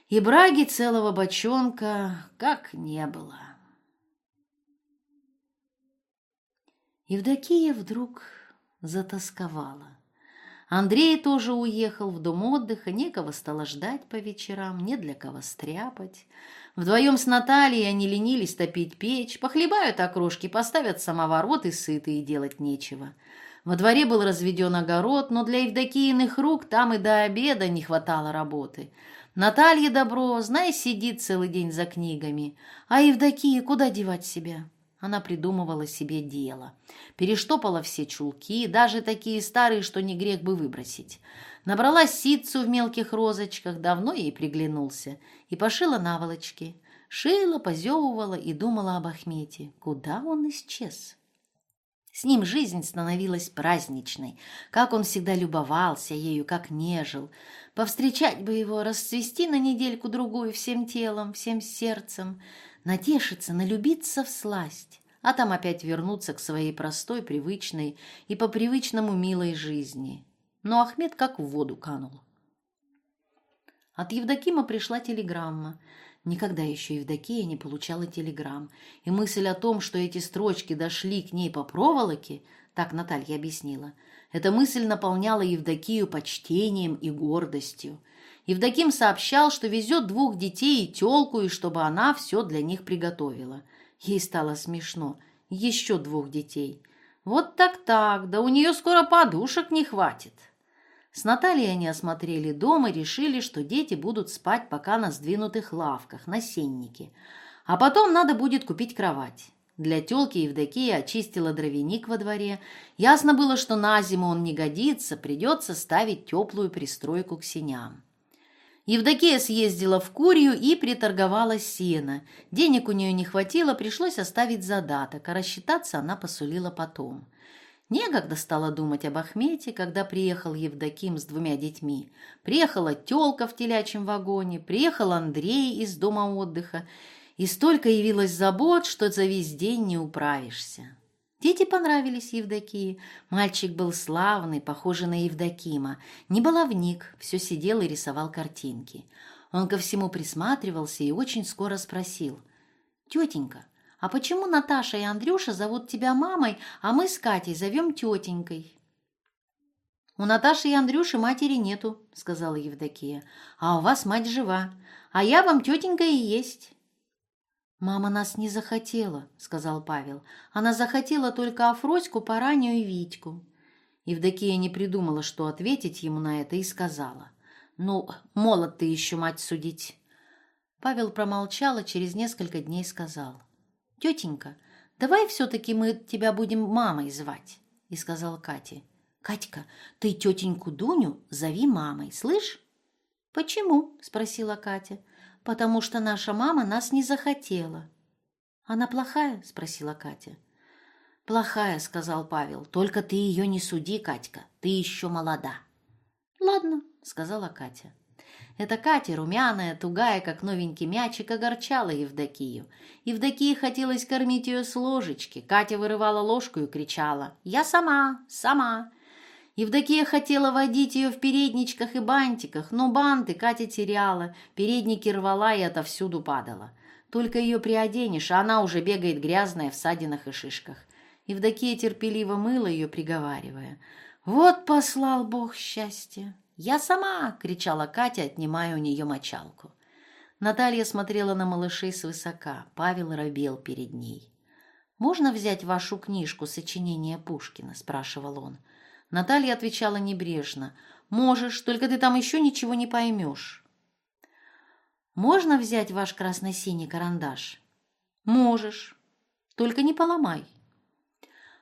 и браги целого бочонка как не было. Евдокия вдруг затасковала. Андрей тоже уехал в дом отдыха, некого стало ждать по вечерам, не для кого стряпать. Вдвоем с Натальей они ленились топить печь, похлебают окрошки, поставят самовар, вот и сыты, и делать нечего. Во дворе был разведен огород, но для Евдокииных рук там и до обеда не хватало работы. Наталья Добро, знай, сидит целый день за книгами. А Евдокия куда девать себя? Она придумывала себе дело. Перештопала все чулки, даже такие старые, что не грех бы выбросить. Набрала ситцу в мелких розочках, давно ей приглянулся, и пошила наволочки. Шила, позевывала и думала об Ахмете. Куда он исчез? С ним жизнь становилась праздничной, как он всегда любовался ею, как нежил. Повстречать бы его, расцвести на недельку-другую всем телом, всем сердцем, натешиться, налюбиться в сласть, а там опять вернуться к своей простой, привычной и по привычному милой жизни. Но Ахмед как в воду канул. От Евдокима пришла телеграмма. Никогда еще Евдокия не получала телеграмм, и мысль о том, что эти строчки дошли к ней по проволоке, так Наталья объяснила, эта мысль наполняла Евдокию почтением и гордостью. Евдоким сообщал, что везет двух детей и телку, и чтобы она все для них приготовила. Ей стало смешно. Еще двух детей. Вот так-так, да у нее скоро подушек не хватит. С Натальей они осмотрели дом и решили, что дети будут спать пока на сдвинутых лавках, на сеннике. А потом надо будет купить кровать. Для тёлки Евдокия очистила дровяник во дворе. Ясно было, что на зиму он не годится, придется ставить теплую пристройку к сеням. Евдокия съездила в Курью и приторговала сено. Денег у нее не хватило, пришлось оставить задаток, а рассчитаться она посулила потом. Некогда стала думать об Ахмете, когда приехал Евдоким с двумя детьми. Приехала тёлка в телячьем вагоне, приехал Андрей из дома отдыха. И столько явилось забот, что за весь день не управишься. Дети понравились Евдокии. Мальчик был славный, похожий на Евдокима. Не баловник, все сидел и рисовал картинки. Он ко всему присматривался и очень скоро спросил. «Тетенька, «А почему Наташа и Андрюша зовут тебя мамой, а мы с Катей зовем тетенькой?» «У Наташи и Андрюши матери нету», — сказала Евдокия. «А у вас мать жива, а я вам тетенька и есть». «Мама нас не захотела», — сказал Павел. «Она захотела только Афроську, Параню и Витьку». Евдокия не придумала, что ответить ему на это, и сказала. «Ну, молод ты еще, мать, судить». Павел промолчал, и через несколько дней сказал. «Тетенька, давай все-таки мы тебя будем мамой звать», — и сказала Кате. «Катька, ты тетеньку Дуню зови мамой, слышь?» «Почему?» — спросила Катя. «Потому что наша мама нас не захотела». «Она плохая?» — спросила Катя. «Плохая», — сказал Павел. «Только ты ее не суди, Катька, ты еще молода». «Ладно», — сказала Катя. Эта Катя, румяная, тугая, как новенький мячик, огорчала Евдокию. Евдокии хотелось кормить ее с ложечки. Катя вырывала ложку и кричала «Я сама, сама». Евдокия хотела водить ее в передничках и бантиках, но банты Катя теряла, передники рвала и отовсюду падала. Только ее приоденешь, а она уже бегает грязная в садинах и шишках. Евдокия терпеливо мыла ее, приговаривая «Вот послал Бог счастье». «Я сама!» — кричала Катя, отнимая у нее мочалку. Наталья смотрела на малышей свысока. Павел робел перед ней. «Можно взять вашу книжку сочинения Пушкина?» — спрашивал он. Наталья отвечала небрежно. «Можешь, только ты там еще ничего не поймешь». «Можно взять ваш красно-синий карандаш?» «Можешь, только не поломай».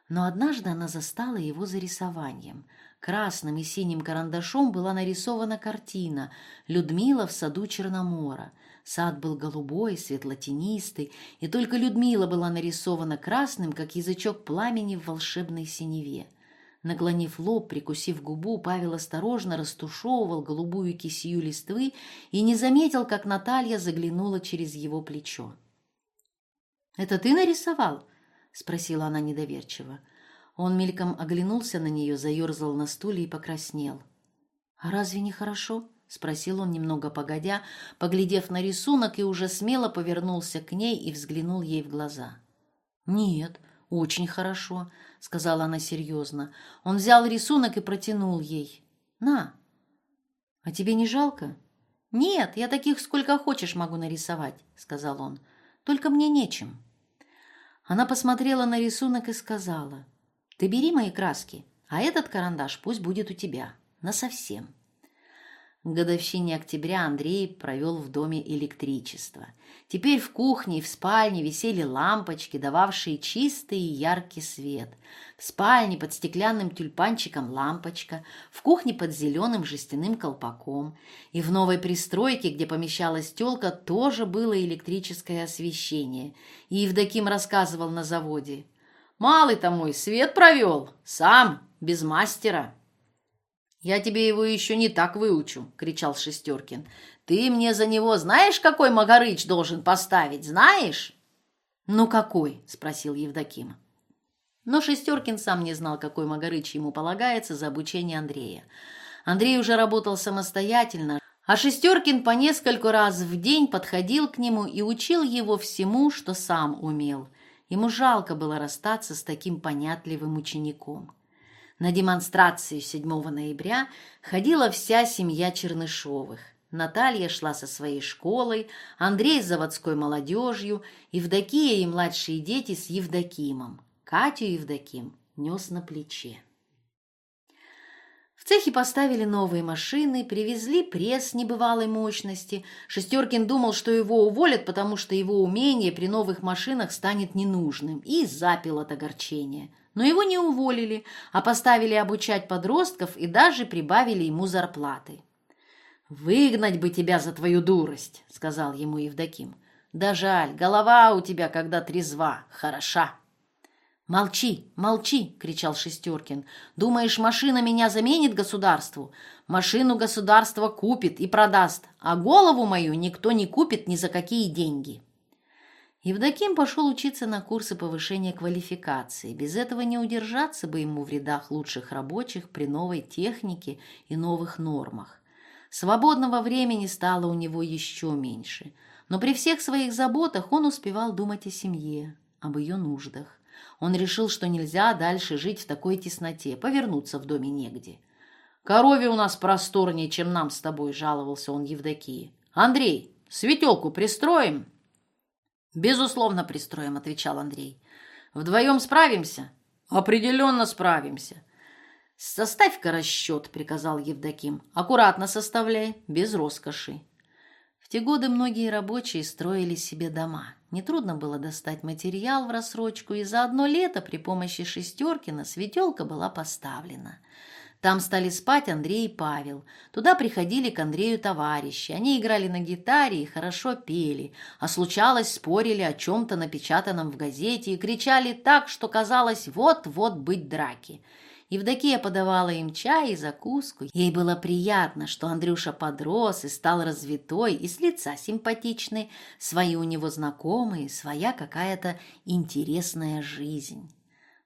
Но однажды она застала его за рисованием — Красным и синим карандашом была нарисована картина «Людмила в саду Черномора». Сад был голубой, светло-тенистый, и только Людмила была нарисована красным, как язычок пламени в волшебной синеве. Наклонив лоб, прикусив губу, Павел осторожно растушевывал голубую кисью листвы и не заметил, как Наталья заглянула через его плечо. «Это ты нарисовал?» — спросила она недоверчиво. Он мельком оглянулся на нее, заерзал на стуле и покраснел. «А разве не хорошо?» — спросил он немного погодя, поглядев на рисунок и уже смело повернулся к ней и взглянул ей в глаза. «Нет, очень хорошо», — сказала она серьезно. Он взял рисунок и протянул ей. «На». «А тебе не жалко?» «Нет, я таких сколько хочешь могу нарисовать», — сказал он. «Только мне нечем». Она посмотрела на рисунок и сказала. Ты бери мои краски, а этот карандаш пусть будет у тебя. Насовсем. К годовщине октября Андрей провел в доме электричество. Теперь в кухне и в спальне висели лампочки, дававшие чистый и яркий свет. В спальне под стеклянным тюльпанчиком лампочка, в кухне под зеленым жестяным колпаком. И в новой пристройке, где помещалась телка, тоже было электрическое освещение. И Евдоким рассказывал на заводе – Малый-то мой свет провел, сам, без мастера. «Я тебе его еще не так выучу», — кричал Шестеркин. «Ты мне за него знаешь, какой Магарыч должен поставить, знаешь?» «Ну какой?» — спросил Евдоким. Но Шестеркин сам не знал, какой Магарыч ему полагается за обучение Андрея. Андрей уже работал самостоятельно, а Шестеркин по нескольку раз в день подходил к нему и учил его всему, что сам умел. Ему жалко было расстаться с таким понятливым учеником. На демонстрацию 7 ноября ходила вся семья Чернышовых. Наталья шла со своей школой, Андрей с заводской молодежью, Евдокия и младшие дети с Евдокимом. Катю Евдоким нес на плече. В цехе поставили новые машины, привезли пресс небывалой мощности. Шестеркин думал, что его уволят, потому что его умение при новых машинах станет ненужным, и запил от огорчения. Но его не уволили, а поставили обучать подростков и даже прибавили ему зарплаты. «Выгнать бы тебя за твою дурость», — сказал ему Евдоким. «Да жаль, голова у тебя, когда трезва, хороша». «Молчи, молчи!» — кричал Шестеркин. «Думаешь, машина меня заменит государству? Машину государство купит и продаст, а голову мою никто не купит ни за какие деньги». Евдоким пошел учиться на курсы повышения квалификации. Без этого не удержаться бы ему в рядах лучших рабочих при новой технике и новых нормах. Свободного времени стало у него еще меньше. Но при всех своих заботах он успевал думать о семье, об ее нуждах. Он решил, что нельзя дальше жить в такой тесноте, повернуться в доме негде. «Корове у нас просторнее, чем нам с тобой», — жаловался он Евдокии. «Андрей, светелку пристроим?» «Безусловно, пристроим», — отвечал Андрей. «Вдвоем справимся?» «Определенно справимся». «Составь-ка расчет», — приказал Евдоким. «Аккуратно составляй, без роскоши». В те годы многие рабочие строили себе дома. Нетрудно было достать материал в рассрочку, и за одно лето при помощи Шестеркина светелка была поставлена. Там стали спать Андрей и Павел. Туда приходили к Андрею товарищи. Они играли на гитаре и хорошо пели, а случалось спорили о чем-то напечатанном в газете и кричали так, что казалось вот-вот быть драки – Евдокия подавала им чай и закуску. Ей было приятно, что Андрюша подрос и стал развитой, и с лица симпатичный, свои у него знакомые, своя какая-то интересная жизнь.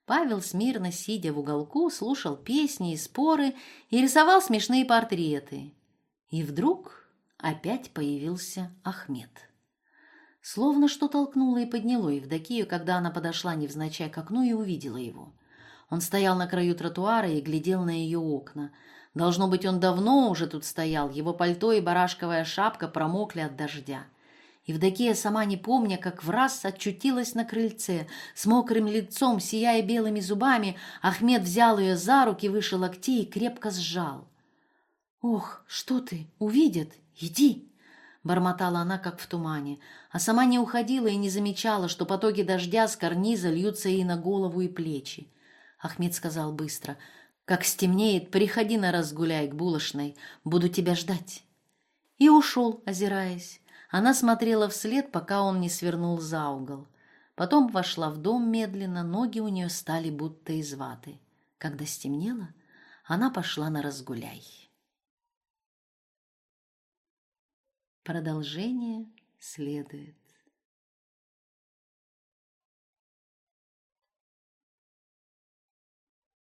Павел, смирно сидя в уголку, слушал песни и споры и рисовал смешные портреты. И вдруг опять появился Ахмед. Словно что толкнуло и подняло Евдокию, когда она подошла невзначай к окну и увидела его – он стоял на краю тротуара и глядел на ее окна. Должно быть, он давно уже тут стоял, его пальто и барашковая шапка промокли от дождя. Евдокия, сама не помня, как в раз очутилась на крыльце, с мокрым лицом, сияя белыми зубами, Ахмед взял ее за руки выше локтей и крепко сжал. «Ох, что ты, увидят, иди!» Бормотала она, как в тумане, а сама не уходила и не замечала, что потоки дождя с карниза льются ей на голову и плечи. Ахмед сказал быстро. «Как стемнеет, приходи на разгуляй к булочной. Буду тебя ждать». И ушел, озираясь. Она смотрела вслед, пока он не свернул за угол. Потом вошла в дом медленно, ноги у нее стали будто из ваты. Когда стемнело, она пошла на разгуляй. Продолжение следует.